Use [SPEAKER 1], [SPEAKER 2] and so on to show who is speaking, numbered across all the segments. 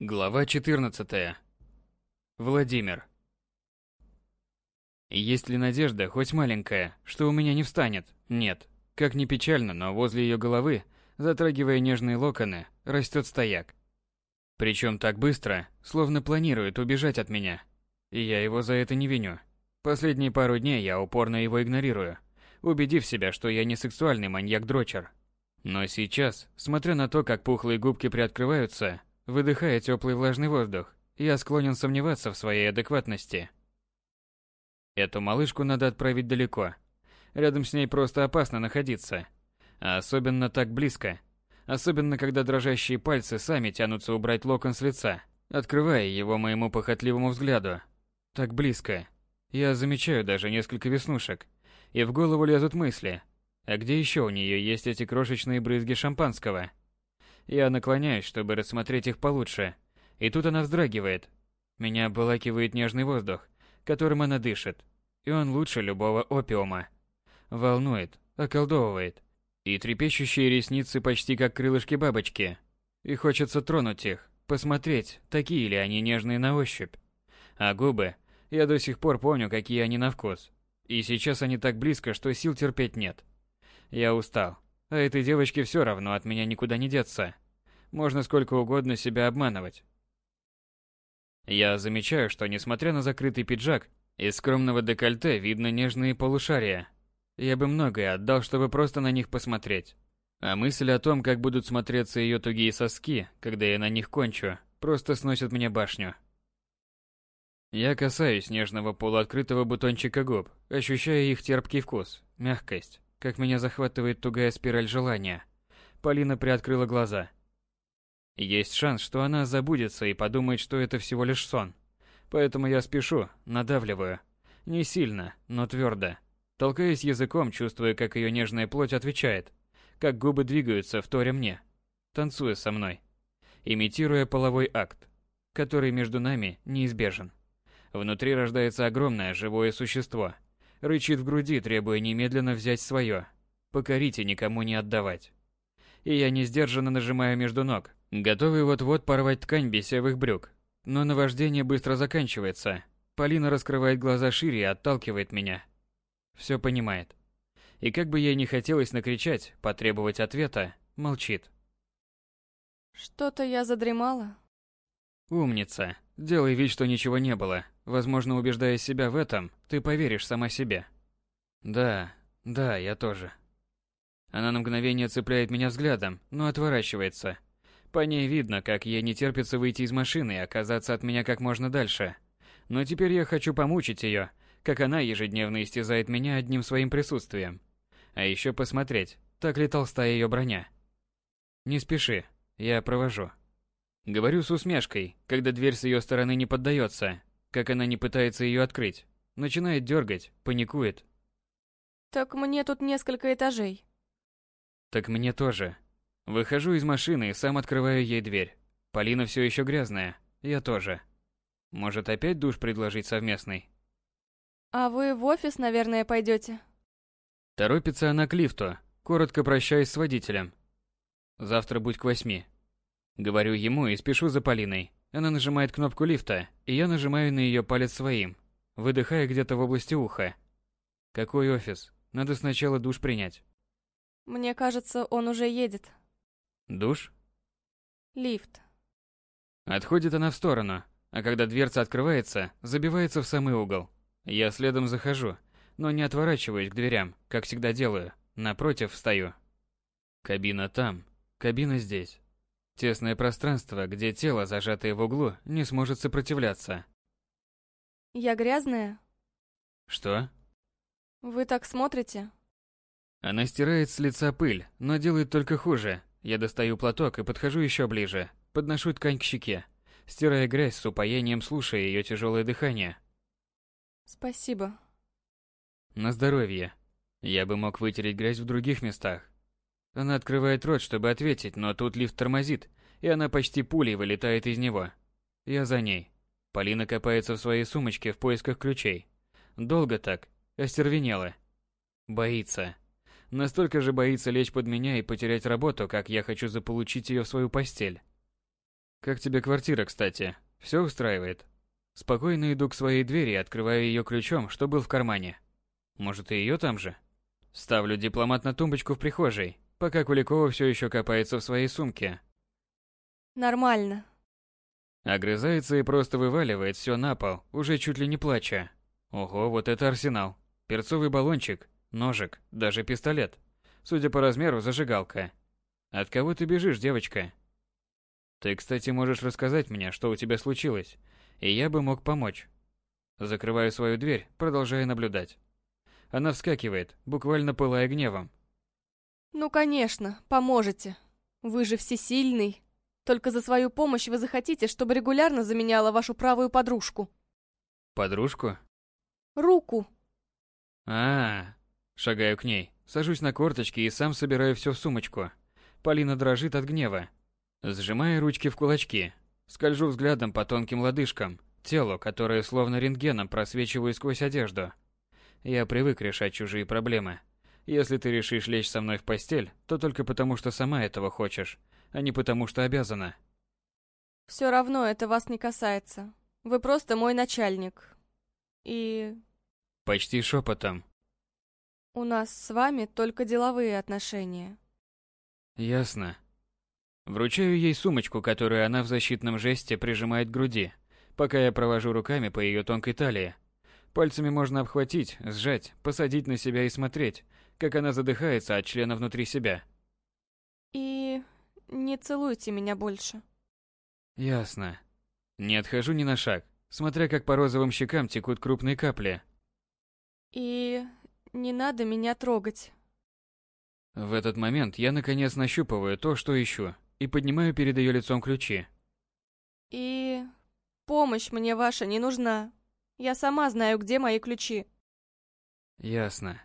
[SPEAKER 1] Глава 14. Владимир. Есть ли надежда, хоть маленькая, что у меня не встанет? Нет. Как ни печально, но возле ее головы, затрагивая нежные локоны, растет стояк. Причем так быстро, словно планирует убежать от меня. И я его за это не виню. Последние пару дней я упорно его игнорирую, убедив себя, что я не сексуальный маньяк-дрочер. Но сейчас, смотря на то, как пухлые губки приоткрываются, Выдыхая теплый влажный воздух, я склонен сомневаться в своей адекватности. Эту малышку надо отправить далеко. Рядом с ней просто опасно находиться. А особенно так близко. Особенно, когда дрожащие пальцы сами тянутся убрать локон с лица, открывая его моему похотливому взгляду. Так близко. Я замечаю даже несколько веснушек. И в голову лезут мысли. А где еще у нее есть эти крошечные брызги шампанского? Я наклоняюсь, чтобы рассмотреть их получше. И тут она вздрагивает. Меня обволакивает нежный воздух, которым она дышит. И он лучше любого опиума. Волнует, околдовывает. И трепещущие ресницы почти как крылышки бабочки. И хочется тронуть их, посмотреть, такие ли они нежные на ощупь. А губы, я до сих пор помню, какие они на вкус. И сейчас они так близко, что сил терпеть нет. Я устал. А этой девочке все равно от меня никуда не деться. Можно сколько угодно себя обманывать. Я замечаю, что несмотря на закрытый пиджак, из скромного декольте видно нежные полушария. Я бы многое отдал, чтобы просто на них посмотреть. А мысль о том, как будут смотреться ее тугие соски, когда я на них кончу, просто сносит мне башню. Я касаюсь нежного полуоткрытого бутончика губ, ощущая их терпкий вкус, мягкость как меня захватывает тугая спираль желания. Полина приоткрыла глаза. Есть шанс, что она забудется и подумает, что это всего лишь сон. Поэтому я спешу, надавливаю. Не сильно, но твердо. Толкаясь языком, чувствуя, как ее нежная плоть отвечает, как губы двигаются, вторя мне, танцуя со мной, имитируя половой акт, который между нами неизбежен. Внутри рождается огромное живое существо – рычит в груди, требуя немедленно взять свое, покорить и никому не отдавать. И я не сдержанно нажимаю между ног, готовый вот-вот порвать ткань бесевых брюк. Но наваждение быстро заканчивается. Полина раскрывает глаза шире и отталкивает меня. Все понимает. И как бы ей не хотелось накричать, потребовать ответа, молчит.
[SPEAKER 2] Что-то я задремала.
[SPEAKER 1] Умница. Делай вид, что ничего не было. Возможно, убеждая себя в этом, ты поверишь сама себе. Да, да, я тоже. Она на мгновение цепляет меня взглядом, но отворачивается. По ней видно, как ей не терпится выйти из машины и оказаться от меня как можно дальше. Но теперь я хочу помучить ее, как она ежедневно истязает меня одним своим присутствием. А еще посмотреть, так ли толстая ее броня. Не спеши, я провожу. Говорю с усмешкой, когда дверь с ее стороны не поддается, как она не пытается ее открыть. Начинает дергать, паникует.
[SPEAKER 2] Так мне тут несколько этажей.
[SPEAKER 1] Так мне тоже. Выхожу из машины и сам открываю ей дверь. Полина все еще грязная, я тоже. Может опять душ предложить совместный?
[SPEAKER 2] А вы в офис, наверное, пойдете?
[SPEAKER 1] Торопится она к лифту, коротко прощаясь с водителем. Завтра будь к восьми. Говорю ему и спешу за Полиной. Она нажимает кнопку лифта, и я нажимаю на ее палец своим, выдыхая где-то в области уха. Какой офис? Надо сначала душ принять.
[SPEAKER 2] Мне кажется, он уже едет.
[SPEAKER 1] Душ?
[SPEAKER 2] Лифт.
[SPEAKER 1] Отходит она в сторону, а когда дверца открывается, забивается в самый угол. Я следом захожу, но не отворачиваюсь к дверям, как всегда делаю. Напротив встаю. Кабина там, кабина здесь. Тесное пространство, где тело, зажатое в углу, не сможет сопротивляться.
[SPEAKER 2] Я грязная?
[SPEAKER 1] Что?
[SPEAKER 2] Вы так смотрите?
[SPEAKER 1] Она стирает с лица пыль, но делает только хуже. Я достаю платок и подхожу еще ближе. Подношу ткань к щеке, стирая грязь с упоением, слушая ее тяжелое дыхание.
[SPEAKER 2] Спасибо.
[SPEAKER 1] На здоровье. Я бы мог вытереть грязь в других местах, она открывает рот, чтобы ответить, но тут лифт тормозит, и она почти пулей вылетает из него. Я за ней. Полина копается в своей сумочке в поисках ключей. Долго так, остервенела. Боится. Настолько же боится лечь под меня и потерять работу, как я хочу заполучить ее в свою постель. Как тебе квартира, кстати? Все устраивает? Спокойно иду к своей двери и открываю ее ключом, что был в кармане. Может, и ее там же? Ставлю дипломат на тумбочку в прихожей, пока Куликова все еще копается в своей сумке.
[SPEAKER 2] Нормально.
[SPEAKER 1] Огрызается и просто вываливает все на пол, уже чуть ли не плача. Ого, вот это арсенал. Перцовый баллончик, ножик, даже пистолет. Судя по размеру, зажигалка. От кого ты бежишь, девочка? Ты, кстати, можешь рассказать мне, что у тебя случилось, и я бы мог помочь. Закрываю свою дверь, продолжая наблюдать. Она вскакивает, буквально пылая гневом.
[SPEAKER 2] Ну, конечно, поможете. Вы же всесильный. Только за свою помощь вы захотите, чтобы регулярно заменяла вашу правую подружку.
[SPEAKER 1] Подружку?
[SPEAKER 2] Руку.
[SPEAKER 1] А, -а, Шагаю к ней, сажусь на корточки и сам собираю все в сумочку. Полина дрожит от гнева. Сжимая ручки в кулачки, скольжу взглядом по тонким лодыжкам, телу, которое словно рентгеном просвечиваю сквозь одежду. Я привык решать чужие проблемы. Если ты решишь лечь со мной в постель, то только потому, что сама этого хочешь, а не потому, что обязана.
[SPEAKER 2] Все равно это вас не касается. Вы просто мой начальник. И...
[SPEAKER 1] Почти шепотом.
[SPEAKER 2] У нас с вами только деловые отношения.
[SPEAKER 1] Ясно. Вручаю ей сумочку, которую она в защитном жесте прижимает к груди, пока я провожу руками по ее тонкой талии. Пальцами можно обхватить, сжать, посадить на себя и смотреть, как она задыхается от члена внутри себя.
[SPEAKER 2] И не целуйте меня больше.
[SPEAKER 1] Ясно. Не отхожу ни на шаг, смотря как по розовым щекам текут крупные капли.
[SPEAKER 2] И не надо меня трогать.
[SPEAKER 1] В этот момент я наконец нащупываю то, что ищу, и поднимаю перед ее лицом ключи.
[SPEAKER 2] И помощь мне ваша не нужна. Я сама знаю, где мои ключи.
[SPEAKER 1] Ясно.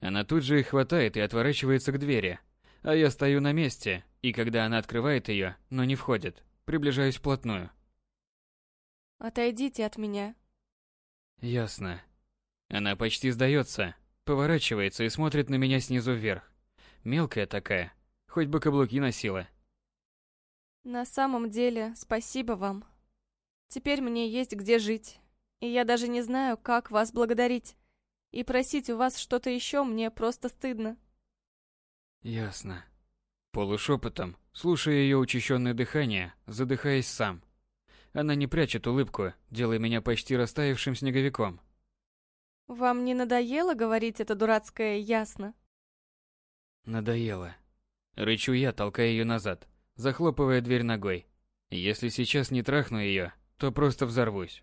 [SPEAKER 1] Она тут же их хватает и отворачивается к двери. А я стою на месте, и когда она открывает ее, но не входит, приближаюсь вплотную.
[SPEAKER 2] Отойдите от меня.
[SPEAKER 1] Ясно. Она почти сдается, поворачивается и смотрит на меня снизу вверх. Мелкая такая, хоть бы каблуки носила.
[SPEAKER 2] На самом деле, спасибо вам. Теперь мне есть где жить, и я даже не знаю, как вас благодарить. И просить у вас что-то еще мне просто стыдно.
[SPEAKER 1] Ясно. Полушепотом, слушая ее учащенное дыхание, задыхаясь сам. Она не прячет улыбку, делая меня почти растаявшим снеговиком.
[SPEAKER 2] Вам не надоело говорить это дурацкое «ясно»?
[SPEAKER 1] Надоело. Рычу я, толкая ее назад, захлопывая дверь ногой. Если сейчас не трахну ее, то просто взорвусь.